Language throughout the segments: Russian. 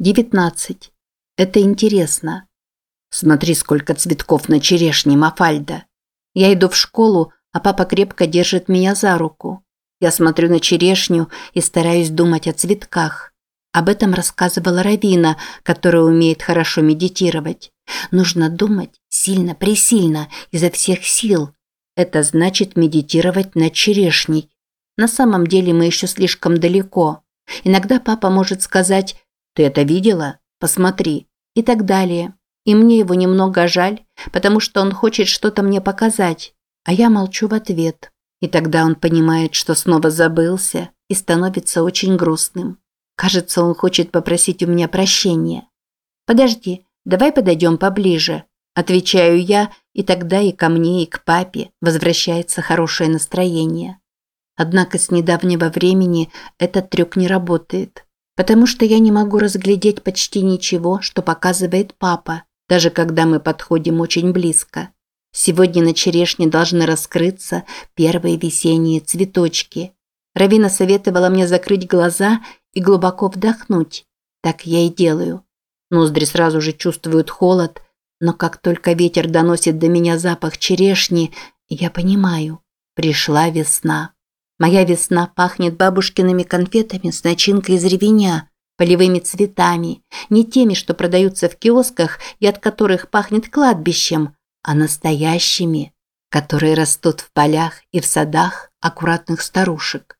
19. Это интересно. Смотри, сколько цветков на черешне Мафальда. Я иду в школу, а папа крепко держит меня за руку. Я смотрю на черешню и стараюсь думать о цветках. Об этом рассказывала Равина, которая умеет хорошо медитировать. Нужно думать сильно-пресильно, изо всех сил. Это значит медитировать над черешней. На самом деле мы еще слишком далеко. Иногда папа может сказать «Ты это видела? Посмотри» и так далее. И мне его немного жаль, потому что он хочет что-то мне показать, а я молчу в ответ. И тогда он понимает, что снова забылся и становится очень грустным. Кажется, он хочет попросить у меня прощения. «Подожди, давай подойдем поближе», – отвечаю я, и тогда и ко мне, и к папе возвращается хорошее настроение. Однако с недавнего времени этот трюк не работает потому что я не могу разглядеть почти ничего, что показывает папа, даже когда мы подходим очень близко. Сегодня на черешне должны раскрыться первые весенние цветочки. Равина советовала мне закрыть глаза и глубоко вдохнуть. Так я и делаю. Ноздри сразу же чувствуют холод, но как только ветер доносит до меня запах черешни, я понимаю, пришла весна. Моя весна пахнет бабушкиными конфетами с начинкой из ревеня, полевыми цветами, не теми, что продаются в киосках и от которых пахнет кладбищем, а настоящими, которые растут в полях и в садах аккуратных старушек.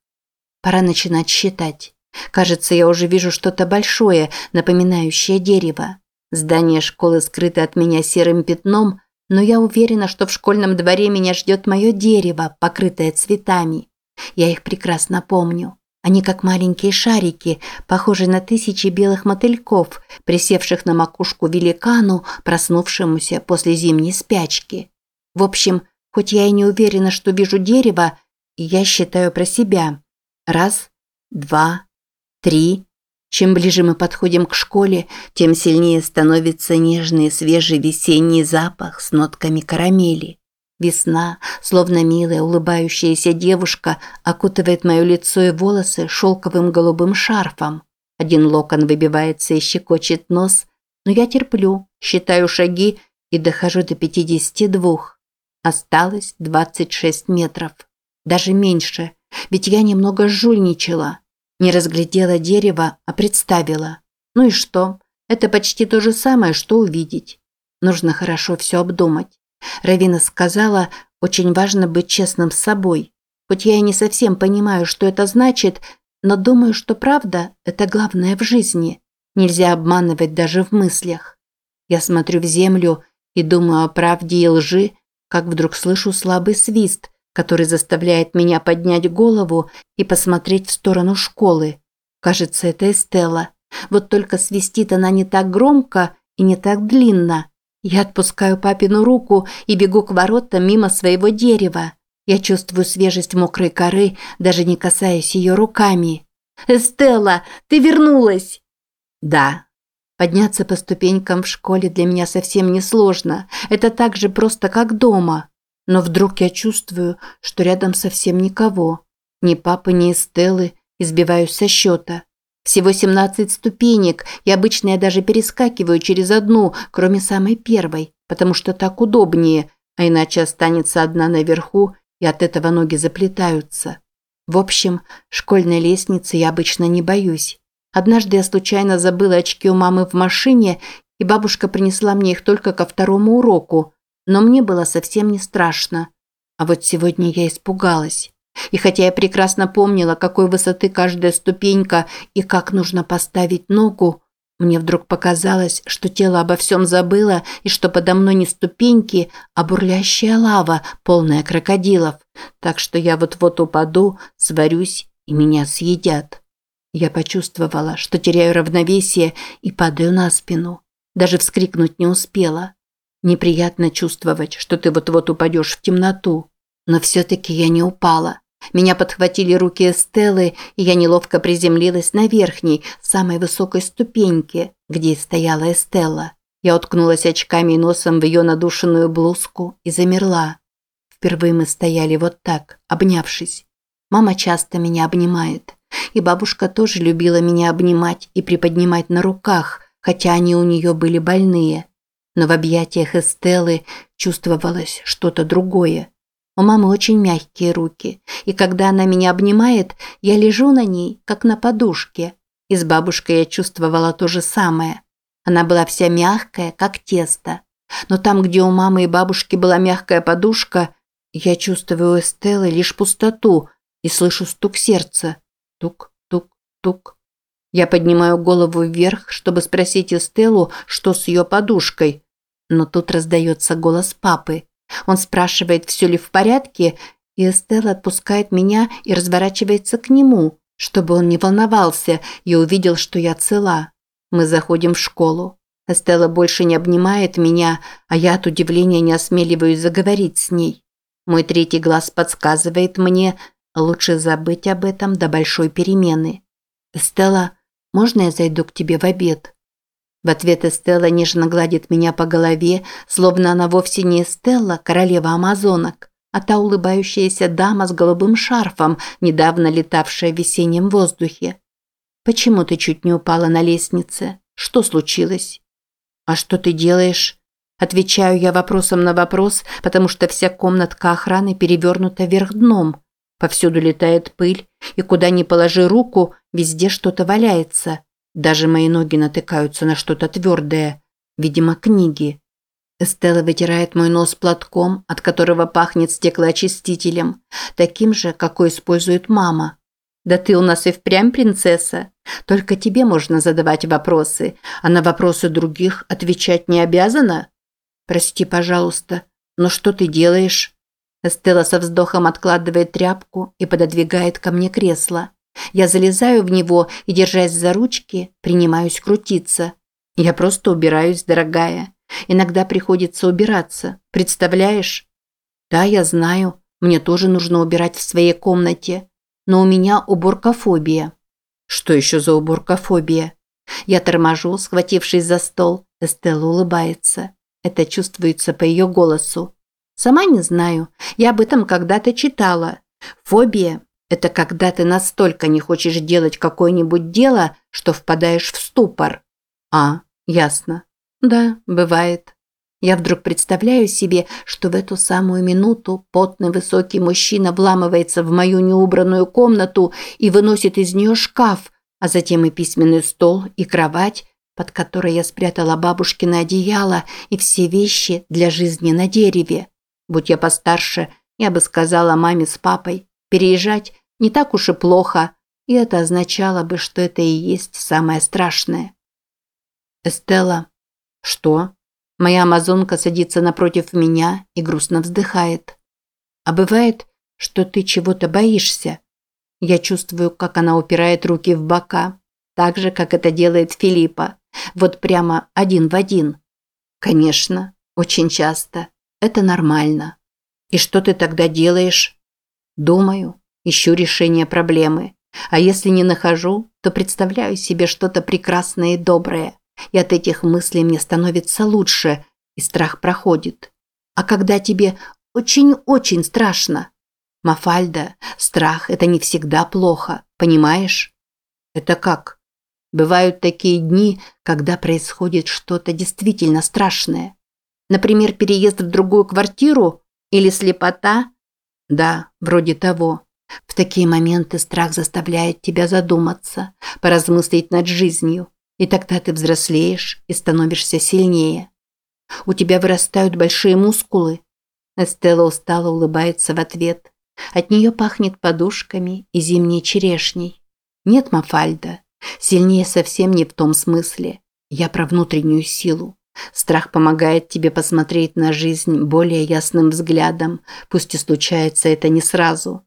Пора начинать считать. Кажется, я уже вижу что-то большое, напоминающее дерево. Здание школы скрыто от меня серым пятном, но я уверена, что в школьном дворе меня ждет мое дерево, покрытое цветами. Я их прекрасно помню. Они как маленькие шарики, похожие на тысячи белых мотыльков, присевших на макушку великану, проснувшемуся после зимней спячки. В общем, хоть я и не уверена, что вижу дерево, я считаю про себя. Раз, два, три. Чем ближе мы подходим к школе, тем сильнее становится нежный свежий весенний запах с нотками карамели. Весна, словно милая улыбающаяся девушка, окутывает мое лицо и волосы шелковым голубым шарфом. Один локон выбивается и щекочет нос, но я терплю, считаю шаги и дохожу до 52. Осталось 26 метров. Даже меньше, ведь я немного жульничала. Не разглядела дерево, а представила. Ну и что? Это почти то же самое, что увидеть. Нужно хорошо все обдумать. Равина сказала, очень важно быть честным с собой. Хоть я и не совсем понимаю, что это значит, но думаю, что правда – это главное в жизни. Нельзя обманывать даже в мыслях. Я смотрю в землю и думаю о правде и лжи, как вдруг слышу слабый свист, который заставляет меня поднять голову и посмотреть в сторону школы. Кажется, это Эстелла. Вот только свистит она не так громко и не так длинно. Я отпускаю папину руку и бегу к воротам мимо своего дерева. Я чувствую свежесть мокрой коры, даже не касаясь ее руками. «Эстелла, ты вернулась!» «Да». Подняться по ступенькам в школе для меня совсем не сложно. Это так же просто, как дома. Но вдруг я чувствую, что рядом совсем никого. Ни папы, ни Эстеллы, избиваюсь со счета. Всего 17 ступенек, и обычно я даже перескакиваю через одну, кроме самой первой, потому что так удобнее, а иначе останется одна наверху, и от этого ноги заплетаются. В общем, школьной лестницы я обычно не боюсь. Однажды я случайно забыла очки у мамы в машине, и бабушка принесла мне их только ко второму уроку, но мне было совсем не страшно. А вот сегодня я испугалась. И хотя я прекрасно помнила, какой высоты каждая ступенька и как нужно поставить ногу, мне вдруг показалось, что тело обо всем забыло и что подо мной не ступеньки, а бурлящая лава, полная крокодилов. Так что я вот-вот упаду, сварюсь и меня съедят. Я почувствовала, что теряю равновесие и падаю на спину. Даже вскрикнуть не успела. Неприятно чувствовать, что ты вот-вот упадешь в темноту. Но все-таки я не упала. Меня подхватили руки Эстеллы, и я неловко приземлилась на верхней, самой высокой ступеньке, где стояла Эстелла. Я уткнулась очками и носом в ее надушенную блузку и замерла. Впервые мы стояли вот так, обнявшись. Мама часто меня обнимает. И бабушка тоже любила меня обнимать и приподнимать на руках, хотя они у нее были больные. Но в объятиях Эстеллы чувствовалось что-то другое. У мамы очень мягкие руки, и когда она меня обнимает, я лежу на ней, как на подушке. И с бабушкой я чувствовала то же самое. Она была вся мягкая, как тесто. Но там, где у мамы и бабушки была мягкая подушка, я чувствую у Эстеллы лишь пустоту и слышу стук сердца. Тук, тук, тук. Я поднимаю голову вверх, чтобы спросить Эстеллу, что с ее подушкой. Но тут раздается голос папы. Он спрашивает, все ли в порядке, и Эстелла отпускает меня и разворачивается к нему, чтобы он не волновался и увидел, что я цела. Мы заходим в школу. Эстелла больше не обнимает меня, а я от удивления не осмеливаюсь заговорить с ней. Мой третий глаз подсказывает мне, лучше забыть об этом до большой перемены. «Эстелла, можно я зайду к тебе в обед?» В ответ Эстелла нежно гладит меня по голове, словно она вовсе не Эстелла, королева амазонок, а та улыбающаяся дама с голубым шарфом, недавно летавшая в весеннем воздухе. «Почему ты чуть не упала на лестнице? Что случилось?» «А что ты делаешь?» Отвечаю я вопросом на вопрос, потому что вся комнатка охраны перевернута вверх дном. Повсюду летает пыль, и куда ни положи руку, везде что-то валяется – даже мои ноги натыкаются на что-то твердое, видимо, книги. Эстелла вытирает мой нос платком, от которого пахнет стеклоочистителем, таким же, какой использует мама. «Да ты у нас и впрямь принцесса. Только тебе можно задавать вопросы, а на вопросы других отвечать не обязана?» «Прости, пожалуйста, но что ты делаешь?» Эстелла со вздохом откладывает тряпку и пододвигает ко мне кресло. Я залезаю в него и, держась за ручки, принимаюсь крутиться. Я просто убираюсь, дорогая. Иногда приходится убираться. Представляешь? Да, я знаю. Мне тоже нужно убирать в своей комнате. Но у меня уборкофобия. Что еще за уборкофобия? Я торможу, схватившись за стол. Эстелла улыбается. Это чувствуется по ее голосу. Сама не знаю. Я об этом когда-то читала. Фобия это когда ты настолько не хочешь делать какое-нибудь дело, что впадаешь в ступор. А, ясно. Да, бывает. Я вдруг представляю себе, что в эту самую минуту потный высокий мужчина вламывается в мою неубранную комнату и выносит из нее шкаф, а затем и письменный стол, и кровать, под которой я спрятала бабушкино одеяло и все вещи для жизни на дереве. Будь я постарше, я бы сказала маме с папой переезжать не так уж и плохо, и это означало бы, что это и есть самое страшное. Эстелла. Что? Моя амазонка садится напротив меня и грустно вздыхает. А бывает, что ты чего-то боишься. Я чувствую, как она упирает руки в бока, так же, как это делает Филиппа. Вот прямо один в один. Конечно, очень часто. Это нормально. И что ты тогда делаешь? Думаю, ищу решение проблемы. А если не нахожу, то представляю себе что-то прекрасное и доброе. И от этих мыслей мне становится лучше, и страх проходит. А когда тебе очень-очень страшно? Мафальда, страх – это не всегда плохо, понимаешь? Это как? Бывают такие дни, когда происходит что-то действительно страшное. Например, переезд в другую квартиру или слепота? Да, вроде того. В такие моменты страх заставляет тебя задуматься, поразмыслить над жизнью, и тогда ты взрослеешь и становишься сильнее. У тебя вырастают большие мускулы. Эстелла устало улыбается в ответ. От нее пахнет подушками и зимней черешней. Нет, Мафальда, сильнее совсем не в том смысле. Я про внутреннюю силу. Страх помогает тебе посмотреть на жизнь более ясным взглядом, пусть и случается это не сразу.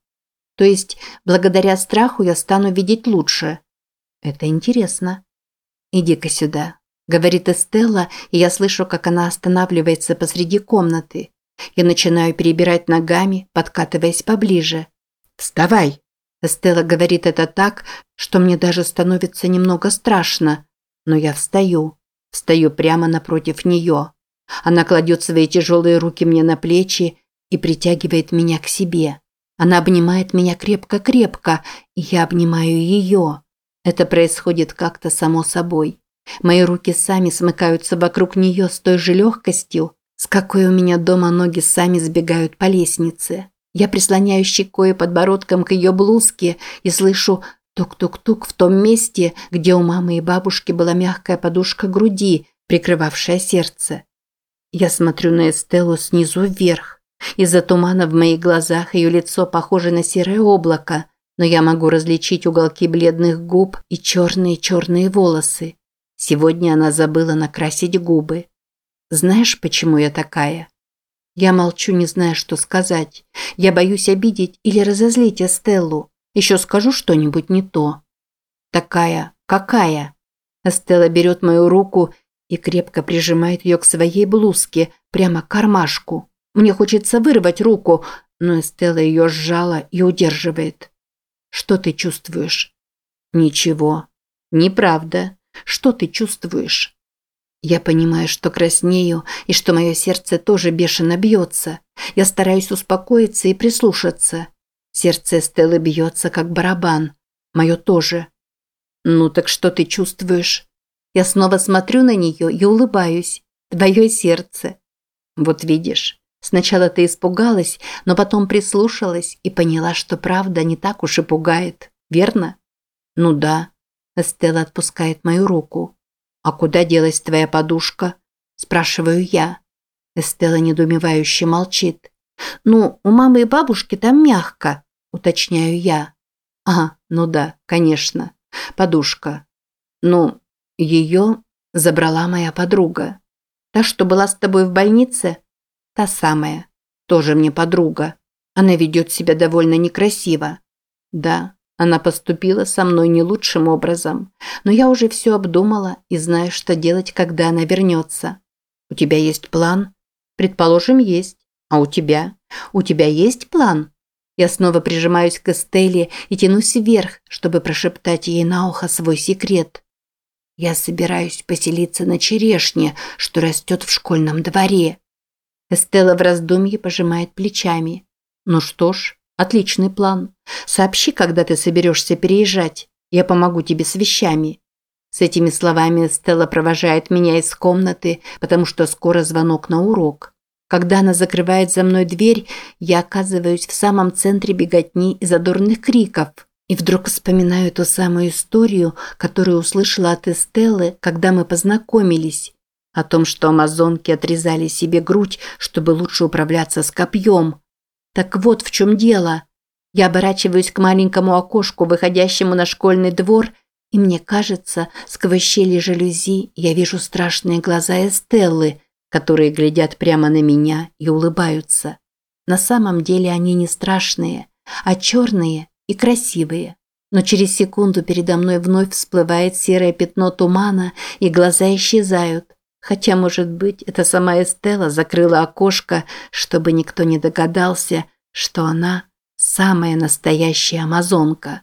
То есть, благодаря страху я стану видеть лучше. Это интересно. Иди-ка сюда, говорит Эстелла, и я слышу, как она останавливается посреди комнаты. Я начинаю перебирать ногами, подкатываясь поближе. Вставай. Эстелла говорит это так, что мне даже становится немного страшно, но я встаю. Встаю прямо напротив нее. Она кладет свои тяжелые руки мне на плечи и притягивает меня к себе. Она обнимает меня крепко-крепко, и я обнимаю ее. Это происходит как-то само собой. Мои руки сами смыкаются вокруг нее с той же легкостью, с какой у меня дома ноги сами сбегают по лестнице. Я прислоняю щекой подбородком к ее блузке и слышу тук-тук-тук в том месте, где у мамы и бабушки была мягкая подушка груди, прикрывавшая сердце. Я смотрю на Эстеллу снизу вверх. Из-за тумана в моих глазах ее лицо похоже на серое облако, но я могу различить уголки бледных губ и черные-черные волосы. Сегодня она забыла накрасить губы. Знаешь, почему я такая? Я молчу, не зная, что сказать. Я боюсь обидеть или разозлить Эстеллу. Еще скажу что-нибудь не то. Такая, какая? Эстелла берет мою руку и крепко прижимает ее к своей блузке, прямо к кармашку. Мне хочется вырвать руку, но Эстелла ее сжала и удерживает. Что ты чувствуешь? Ничего. Неправда. Что ты чувствуешь? Я понимаю, что краснею и что мое сердце тоже бешено бьется. Я стараюсь успокоиться и прислушаться. Сердце Стеллы бьется, как барабан. Мое тоже. Ну так что ты чувствуешь? Я снова смотрю на нее и улыбаюсь. Твое сердце. Вот видишь, сначала ты испугалась, но потом прислушалась и поняла, что правда не так уж и пугает. Верно? Ну да. Эстелла отпускает мою руку. «А куда делась твоя подушка?» – спрашиваю я. Эстелла недоумевающе молчит. «Ну, у мамы и бабушки там мягко», – уточняю я. «А, ну да, конечно. Подушка. Ну, ее забрала моя подруга. Та, что была с тобой в больнице? Та самая. Тоже мне подруга. Она ведет себя довольно некрасиво. Да, она поступила со мной не лучшим образом, но я уже все обдумала и знаю, что делать, когда она вернется. У тебя есть план? Предположим, есть. А у тебя? У тебя есть план? Я снова прижимаюсь к Эстелле и тянусь вверх, чтобы прошептать ей на ухо свой секрет. Я собираюсь поселиться на черешне, что растет в школьном дворе. Эстелла в раздумье пожимает плечами. Ну что ж, Отличный план. Сообщи, когда ты соберешься переезжать. Я помогу тебе с вещами. С этими словами Стелла провожает меня из комнаты, потому что скоро звонок на урок. Когда она закрывает за мной дверь, я оказываюсь в самом центре беготни и задорных криков. И вдруг вспоминаю ту самую историю, которую услышала от Эстеллы, когда мы познакомились. О том, что амазонки отрезали себе грудь, чтобы лучше управляться с копьем. Так вот в чем дело. Я оборачиваюсь к маленькому окошку, выходящему на школьный двор, и мне кажется, сквозь щели жалюзи я вижу страшные глаза Эстеллы, которые глядят прямо на меня и улыбаются. На самом деле они не страшные, а черные и красивые. Но через секунду передо мной вновь всплывает серое пятно тумана, и глаза исчезают. Хотя, может быть, это сама Эстела закрыла окошко, чтобы никто не догадался, что она самая настоящая амазонка.